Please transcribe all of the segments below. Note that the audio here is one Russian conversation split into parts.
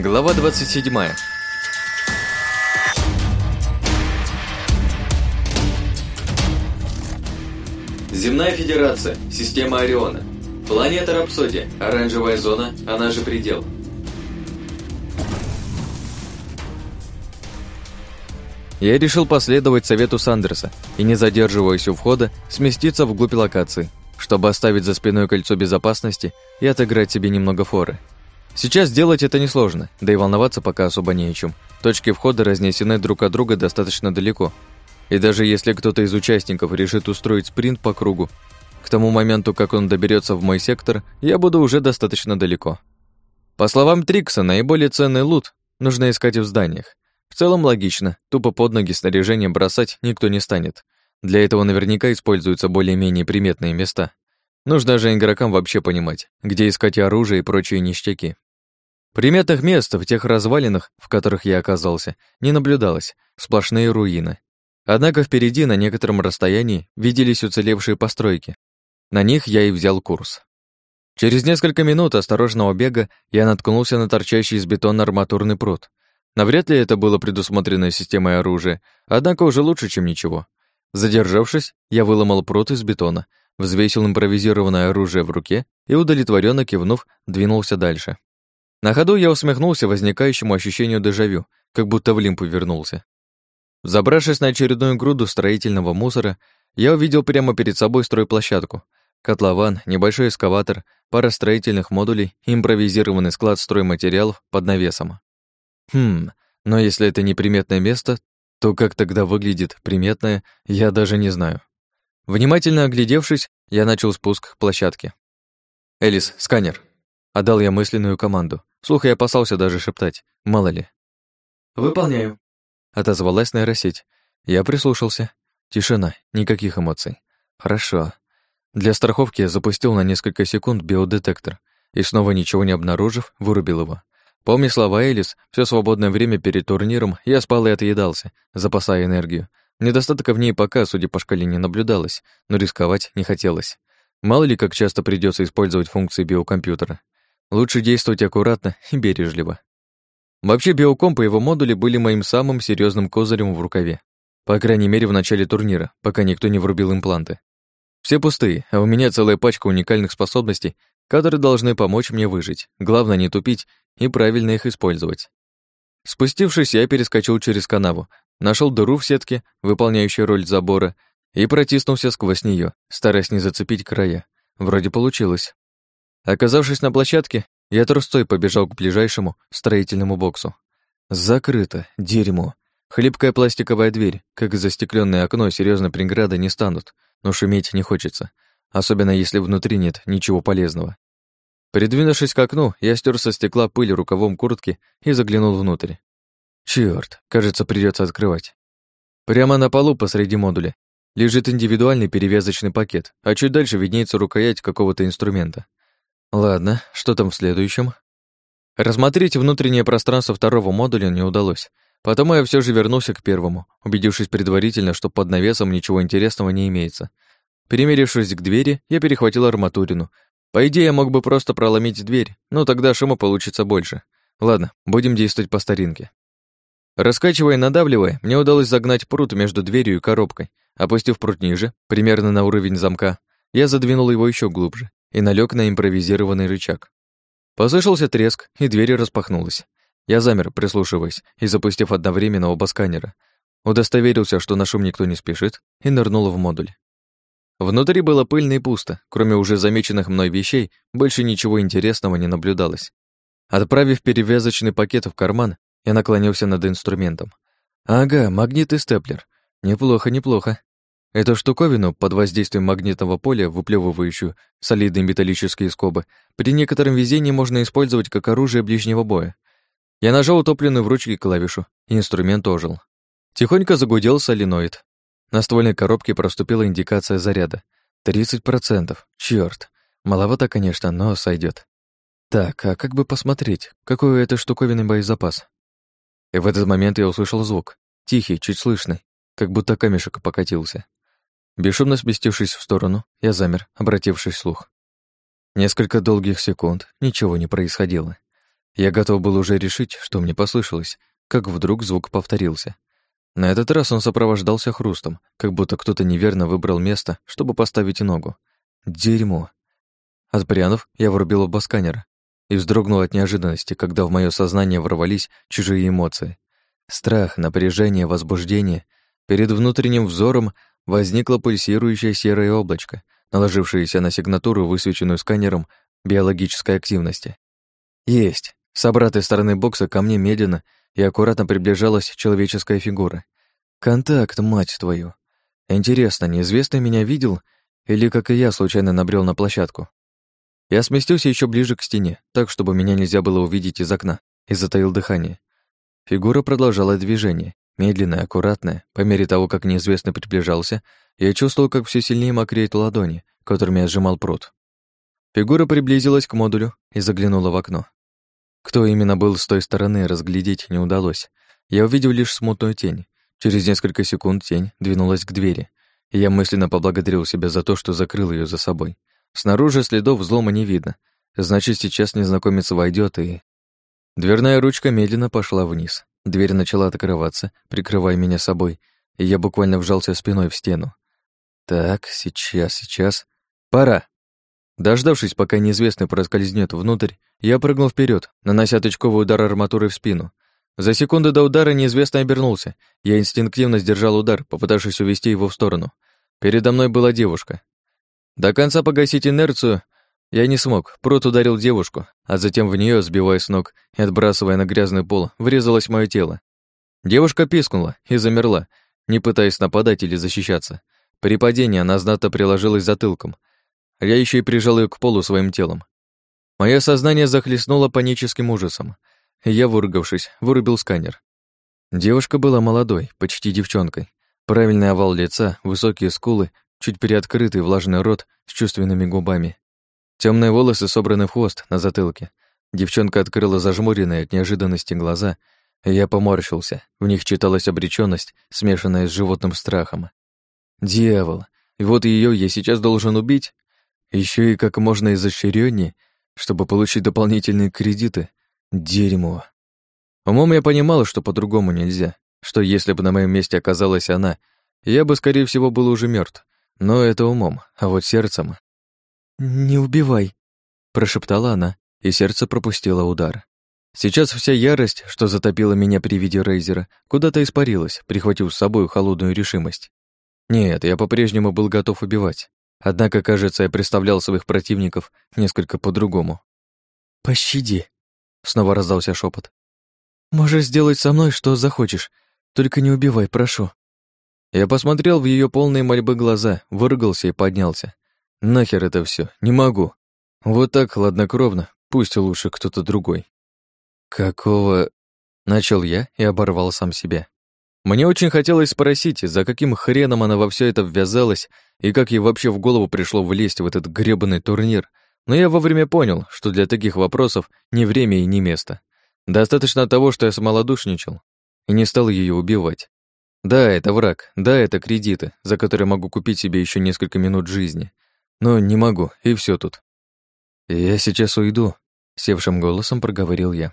Глава 27. Земная Федерация, система Ориона. Планета Рапсодия, оранжевая зона, она же предел. Я решил последовать совету Сандерса и, не задерживаясь у входа, сместиться вглубь локации, чтобы оставить за спиной кольцо безопасности и отыграть себе немного форы. Сейчас сделать это несложно, да и волноваться пока особо не о чем. Точки входа разнесены друг от друга достаточно далеко. И даже если кто-то из участников решит устроить спринт по кругу, к тому моменту, как он доберется в мой сектор, я буду уже достаточно далеко. По словам Трикса, наиболее ценный лут нужно искать в зданиях. В целом логично, тупо под ноги снаряжение бросать никто не станет. Для этого наверняка используются более-менее приметные места. Нужно же игрокам вообще понимать, где искать оружие и прочие ништяки. Приметных мест в тех развалинах, в которых я оказался, не наблюдалось, сплошные руины. Однако впереди на некотором расстоянии виделись уцелевшие постройки. На них я и взял курс. Через несколько минут осторожного бега я наткнулся на торчащий из бетона арматурный пруд. Навряд ли это было предусмотрено системой оружия, однако уже лучше, чем ничего. Задержавшись, я выломал прут из бетона, взвесил импровизированное оружие в руке и, удовлетворенно кивнув, двинулся дальше. На ходу я усмехнулся возникающему ощущению дежавю, как будто в лимпу вернулся. Забравшись на очередную груду строительного мусора, я увидел прямо перед собой стройплощадку. Котлован, небольшой эскаватор, пара строительных модулей импровизированный склад стройматериалов под навесом. Хм, но если это неприметное место, то как тогда выглядит приметное, я даже не знаю. Внимательно оглядевшись, я начал спуск к площадке. «Элис, сканер!» Отдал я мысленную команду. Слух я опасался даже шептать, мало ли. «Выполняю», — отозвалась нейросеть. Я прислушался. Тишина, никаких эмоций. Хорошо. Для страховки я запустил на несколько секунд биодетектор и, снова ничего не обнаружив, вырубил его. Помня слова Элис, все свободное время перед турниром я спал и отъедался, запасая энергию. Недостатка в ней пока, судя по шкале, не наблюдалось, но рисковать не хотелось. Мало ли, как часто придется использовать функции биокомпьютера. Лучше действовать аккуратно и бережливо. Вообще, биокомп и его модули были моим самым серьезным козырем в рукаве. По крайней мере, в начале турнира, пока никто не врубил импланты. Все пустые, а у меня целая пачка уникальных способностей, которые должны помочь мне выжить. Главное не тупить и правильно их использовать. Спустившись, я перескочил через канаву, нашел дыру в сетке, выполняющую роль забора, и протиснулся сквозь нее, стараясь не зацепить края. Вроде получилось. Оказавшись на площадке, я трустой побежал к ближайшему строительному боксу. Закрыто, дерьмо. Хлипкая пластиковая дверь, как застекленное окно, серьезно преграды не станут, но шуметь не хочется, особенно если внутри нет ничего полезного. Придвинувшись к окну, я стер со стекла пыль рукавом куртки и заглянул внутрь. Чёрт, кажется, придется открывать. Прямо на полу посреди модуля лежит индивидуальный перевязочный пакет, а чуть дальше виднеется рукоять какого-то инструмента. Ладно, что там в следующем? Рассмотреть внутреннее пространство второго модуля не удалось. Потом я все же вернулся к первому, убедившись предварительно, что под навесом ничего интересного не имеется. Перемерившись к двери, я перехватил арматурину. По идее, я мог бы просто проломить дверь, но тогда шума получится больше. Ладно, будем действовать по старинке. Раскачивая и надавливая, мне удалось загнать прут между дверью и коробкой. Опустив прут ниже, примерно на уровень замка, я задвинул его еще глубже и налег на импровизированный рычаг. Послышался треск, и дверь распахнулась. Я замер, прислушиваясь, и запустив одновременно оба сканера. Удостоверился, что на шум никто не спешит, и нырнул в модуль. Внутри было пыльно и пусто, кроме уже замеченных мной вещей, больше ничего интересного не наблюдалось. Отправив перевязочный пакет в карман, я наклонился над инструментом. Ага, магнит и степлер. Неплохо, неплохо. Эту штуковину под воздействием магнитного поля, выплевывающую солидные металлические скобы, при некотором везении можно использовать как оружие ближнего боя. Я нажал утопленную в ручке клавишу, и инструмент ожил. Тихонько загудел соленоид. На ствольной коробке проступила индикация заряда. 30%. Чёрт. Маловато, конечно, но сойдет. Так, а как бы посмотреть, какой у этой штуковины боезапас? И в этот момент я услышал звук. Тихий, чуть слышный, как будто камешек покатился. Бесшумно сместившись в сторону, я замер, обратившись вслух. Несколько долгих секунд ничего не происходило. Я готов был уже решить, что мне послышалось, как вдруг звук повторился. На этот раз он сопровождался хрустом, как будто кто-то неверно выбрал место, чтобы поставить ногу. Дерьмо. Отпрянув, я врубил оба сканера и вздрогнул от неожиданности, когда в мое сознание ворвались чужие эмоции. Страх, напряжение, возбуждение. Перед внутренним взором возникло пульсирующее серое облачко, наложившееся на сигнатуру, высвеченную сканером биологической активности. Есть. С обратной стороны бокса ко мне медленно и аккуратно приближалась человеческая фигура. Контакт, мать твою. Интересно, неизвестный меня видел или, как и я, случайно набрел на площадку? Я сместился еще ближе к стене, так, чтобы меня нельзя было увидеть из окна, и затаил дыхание. Фигура продолжала движение, медленное, аккуратное. По мере того, как неизвестный приближался, я чувствовал, как все сильнее мокреют ладони, которыми я сжимал пруд. Фигура приблизилась к модулю и заглянула в окно. Кто именно был с той стороны, разглядеть не удалось. Я увидел лишь смутную тень. Через несколько секунд тень двинулась к двери, и я мысленно поблагодарил себя за то, что закрыл ее за собой. Снаружи следов взлома не видно. Значит, сейчас незнакомец войдет и Дверная ручка медленно пошла вниз. Дверь начала открываться, прикрывая меня собой, и я буквально вжался спиной в стену. Так, сейчас, сейчас. Пора. Дождавшись, пока неизвестный проскользнет внутрь, я прыгнул вперед, нанося точковый удар арматурой в спину. За секунду до удара неизвестный обернулся. Я инстинктивно сдержал удар, попытавшись увести его в сторону. Передо мной была девушка. До конца погасить инерцию я не смог, прут ударил девушку, а затем в нее, сбивая с ног и отбрасывая на грязный пол, врезалось мое тело. Девушка пискнула и замерла, не пытаясь нападать или защищаться. При падении она знатно приложилась затылком. Я еще и прижал ее к полу своим телом. Мое сознание захлестнуло паническим ужасом. Я, выругавшись, вырубил сканер. Девушка была молодой, почти девчонкой. Правильный овал лица, высокие скулы, чуть приоткрытый влажный рот с чувственными губами Темные волосы собраны в хвост на затылке. Девчонка открыла зажмуренные от неожиданности глаза, и я поморщился. В них читалась обречённость, смешанная с животным страхом. Дьявол! И вот ее я сейчас должен убить? Еще и как можно изощрённее, чтобы получить дополнительные кредиты? Дерьмо! Умом я понимал, что по-другому нельзя, что если бы на моем месте оказалась она, я бы, скорее всего, был уже мертв. Но это умом, а вот сердцем «Не убивай», — прошептала она, и сердце пропустило удар. Сейчас вся ярость, что затопила меня при виде Рейзера, куда-то испарилась, прихватив с собой холодную решимость. Нет, я по-прежнему был готов убивать. Однако, кажется, я представлял своих противников несколько по-другому. «Пощади», — снова раздался шепот. «Можешь сделать со мной что захочешь, только не убивай, прошу». Я посмотрел в ее полные мольбы глаза, выругался и поднялся. Нахер это все, не могу. Вот так хладнокровно, пусть лучше кто-то другой. Какого... Начал я и оборвал сам себя. Мне очень хотелось спросить, за каким хреном она во все это ввязалась и как ей вообще в голову пришло влезть в этот гребаный турнир, но я вовремя понял, что для таких вопросов ни время и ни место. Достаточно того, что я смолодушничал и не стал ее убивать. Да, это враг, да, это кредиты, за которые могу купить себе еще несколько минут жизни, но не могу, и все тут. Я сейчас уйду, севшим голосом проговорил я.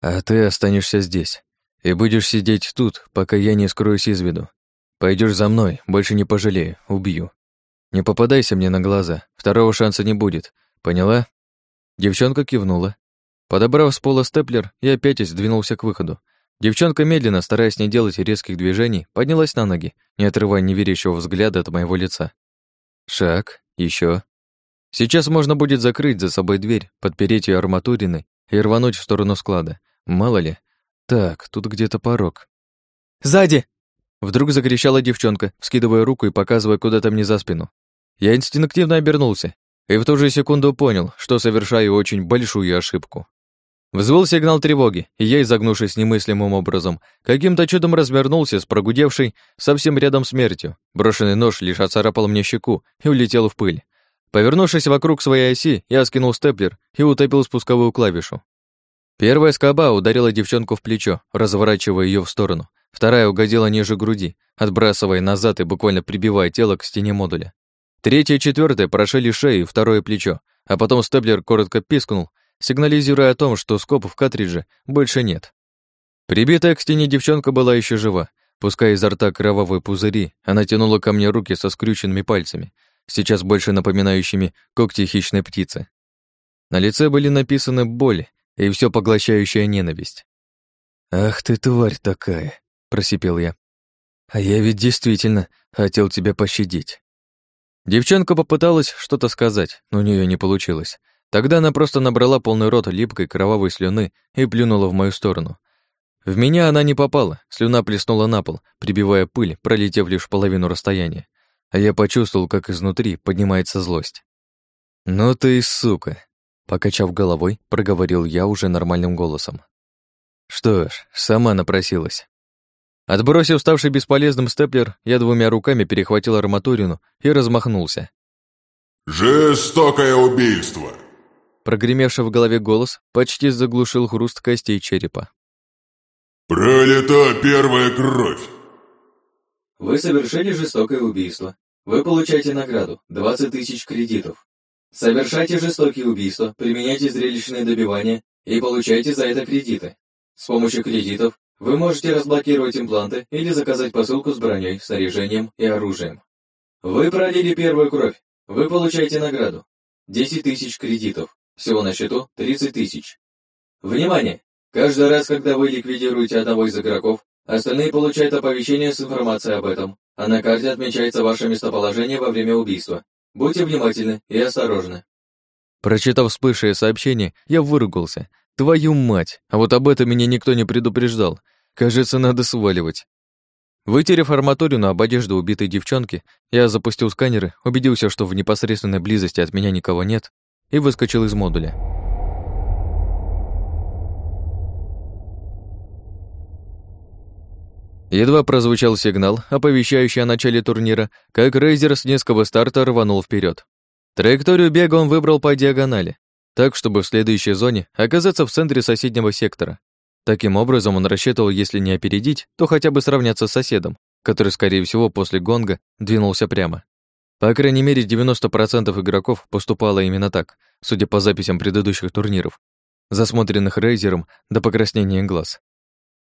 А ты останешься здесь и будешь сидеть тут, пока я не скроюсь из виду. Пойдешь за мной, больше не пожалею, убью. Не попадайся мне на глаза, второго шанса не будет. Поняла? Девчонка кивнула. Подобрав с пола степлер, я опять двинулся к выходу. Девчонка медленно, стараясь не делать резких движений, поднялась на ноги, не отрывая неверящего взгляда от моего лица. Шаг, еще. Сейчас можно будет закрыть за собой дверь, подпереть ее арматуриной и рвануть в сторону склада. Мало ли. Так, тут где-то порог. «Сзади!» Вдруг закричала девчонка, вскидывая руку и показывая куда-то мне за спину. Я инстинктивно обернулся и в ту же секунду понял, что совершаю очень большую ошибку. Взвыл сигнал тревоги, и я, изогнувшись немыслимым образом, каким-то чудом развернулся с прогудевшей совсем рядом смертью. Брошенный нож лишь оцарапал мне щеку и улетел в пыль. Повернувшись вокруг своей оси, я скинул степлер и утопил спусковую клавишу. Первая скоба ударила девчонку в плечо, разворачивая ее в сторону. Вторая угодила ниже груди, отбрасывая назад и буквально прибивая тело к стене модуля. Третья и четвертая прошили шею и второе плечо, а потом степлер коротко пискнул сигнализируя о том, что скоп в картридже больше нет. Прибитая к стене девчонка была еще жива. Пуская изо рта кровавые пузыри, она тянула ко мне руки со скрюченными пальцами, сейчас больше напоминающими когти хищной птицы. На лице были написаны боль и все поглощающая ненависть. «Ах ты, тварь такая!» — просипел я. «А я ведь действительно хотел тебя пощадить». Девчонка попыталась что-то сказать, но у нее не получилось. Тогда она просто набрала полный рот липкой кровавой слюны и плюнула в мою сторону. В меня она не попала, слюна плеснула на пол, прибивая пыль, пролетев лишь половину расстояния. А я почувствовал, как изнутри поднимается злость. «Ну ты и сука!» Покачав головой, проговорил я уже нормальным голосом. Что ж, сама напросилась. Отбросив ставший бесполезным степлер, я двумя руками перехватил арматурину и размахнулся. «Жестокое убийство!» Прогремевший в голове голос почти заглушил хруст костей черепа. «Пролита первая кровь!» Вы совершили жестокое убийство. Вы получаете награду – 20 тысяч кредитов. Совершайте жестокие убийства, применяйте зрелищные добивания и получайте за это кредиты. С помощью кредитов вы можете разблокировать импланты или заказать посылку с броней, снаряжением и оружием. Вы пролили первую кровь. Вы получаете награду. 10 тысяч кредитов. Всего на счету 30 тысяч. Внимание! Каждый раз, когда вы ликвидируете одного из игроков, остальные получают оповещение с информацией об этом, а на карте отмечается ваше местоположение во время убийства. Будьте внимательны и осторожны. Прочитав вспышее сообщение, я выругался. Твою мать, а вот об этом меня никто не предупреждал. Кажется, надо сваливать. Вытерев арматурину об одежду убитой девчонки, я запустил сканеры, убедился, что в непосредственной близости от меня никого нет, и выскочил из модуля. Едва прозвучал сигнал, оповещающий о начале турнира, как Рейзер с низкого старта рванул вперед. Траекторию бега он выбрал по диагонали, так, чтобы в следующей зоне оказаться в центре соседнего сектора. Таким образом, он рассчитывал, если не опередить, то хотя бы сравняться с соседом, который, скорее всего, после гонга двинулся прямо. По крайней мере, 90% игроков поступало именно так, судя по записям предыдущих турниров, засмотренных Рейзером до покраснения глаз.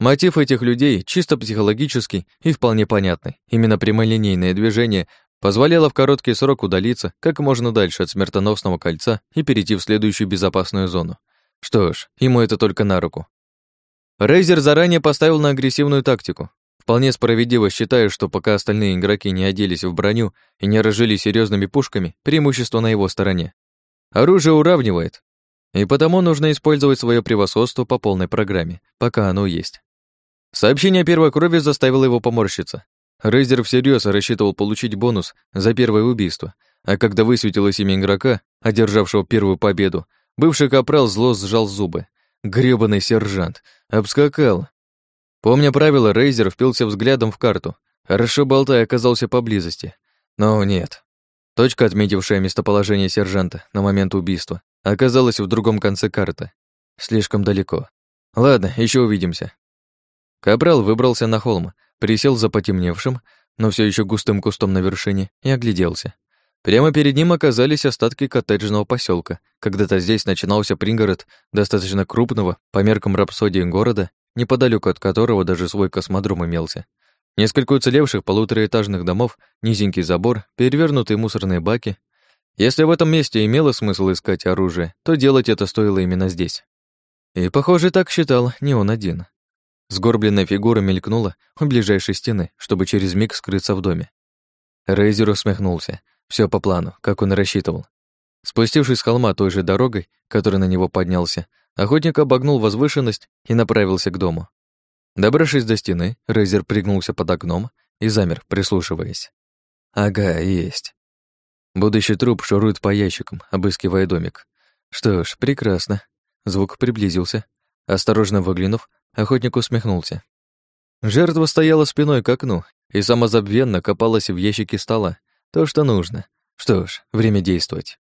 Мотив этих людей чисто психологический и вполне понятный. Именно прямолинейное движение позволяло в короткий срок удалиться как можно дальше от смертоносного кольца и перейти в следующую безопасную зону. Что ж, ему это только на руку. Рейзер заранее поставил на агрессивную тактику, вполне справедливо считая, что пока остальные игроки не оделись в броню и не разжили серьезными пушками, преимущество на его стороне. Оружие уравнивает, и потому нужно использовать свое превосходство по полной программе, пока оно есть. Сообщение первой крови заставило его поморщиться. Рейзер всерьез рассчитывал получить бонус за первое убийство, а когда высветилось имя игрока, одержавшего первую победу, бывший капрал зло сжал зубы. Грёбаный сержант. Обскакал. Помня правила, Рейзер впился взглядом в карту. Хорошо болтая оказался поблизости. Но нет. Точка, отметившая местоположение сержанта на момент убийства, оказалась в другом конце карты. Слишком далеко. Ладно, еще увидимся. Капрал выбрался на холм, присел за потемневшим, но все еще густым кустом на вершине и огляделся. Прямо перед ним оказались остатки коттеджного поселка. Когда-то здесь начинался пригород достаточно крупного по меркам рапсодии города, неподалеку от которого даже свой космодром имелся. Несколько уцелевших полутораэтажных домов, низенький забор, перевернутые мусорные баки. Если в этом месте имело смысл искать оружие, то делать это стоило именно здесь. И, похоже, так считал не он один. Сгорбленная фигура мелькнула у ближайшей стены, чтобы через миг скрыться в доме. Рейзер усмехнулся. Все по плану, как он и рассчитывал. Спустившись с холма той же дорогой, которая на него поднялся, охотник обогнул возвышенность и направился к дому. Добравшись до стены, Рейзер пригнулся под окном и замер, прислушиваясь. Ага, есть. Будущий труп шурует по ящикам, обыскивая домик. Что ж, прекрасно. Звук приблизился. Осторожно выглянув, Охотник усмехнулся. Жертва стояла спиной к окну и самозабвенно копалась в ящике стола. То, что нужно. Что ж, время действовать.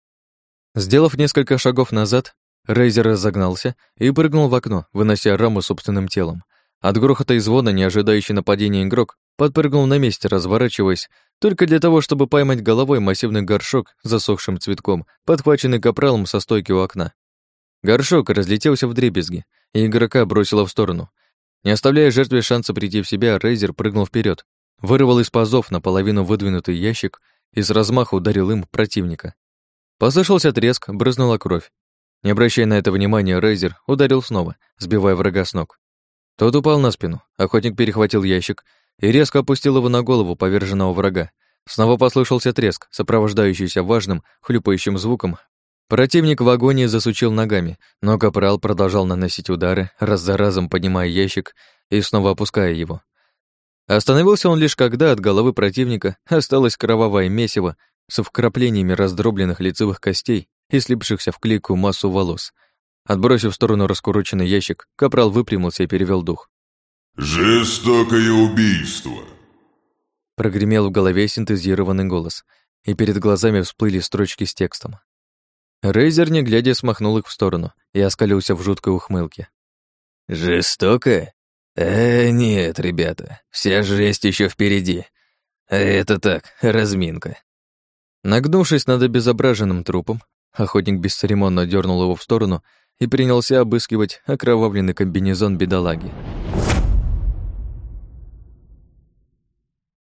Сделав несколько шагов назад, Рейзер разогнался и прыгнул в окно, вынося раму собственным телом. От грохота и звона, не ожидающий нападения игрок, подпрыгнул на месте, разворачиваясь, только для того, чтобы поймать головой массивный горшок с засохшим цветком, подхваченный капралом со стойки у окна. Горшок разлетелся в дребезги, и игрока бросило в сторону. Не оставляя жертве шанса прийти в себя, Рейзер прыгнул вперед, вырвал из пазов наполовину выдвинутый ящик и с размаху ударил им противника. Послышался треск, брызнула кровь. Не обращая на это внимания, Рейзер ударил снова, сбивая врага с ног. Тот упал на спину, охотник перехватил ящик и резко опустил его на голову поверженного врага. Снова послышался треск, сопровождающийся важным, хлюпающим звуком. Противник в агонии засучил ногами, но Капрал продолжал наносить удары, раз за разом поднимая ящик и снова опуская его. Остановился он лишь когда от головы противника осталось кровавое месиво с вкраплениями раздробленных лицевых костей и слипшихся в клейкую массу волос — Отбросив в сторону раскуроченный ящик, капрал выпрямился и перевел дух. «Жестокое убийство!» Прогремел в голове синтезированный голос, и перед глазами всплыли строчки с текстом. Рейзер, не глядя, смахнул их в сторону и оскалился в жуткой ухмылке. «Жестокое? Э, нет, ребята, вся жесть еще впереди. Это так, разминка». Нагнувшись над обезображенным трупом, охотник бесцеремонно дернул его в сторону и принялся обыскивать окровавленный комбинезон бедолаги.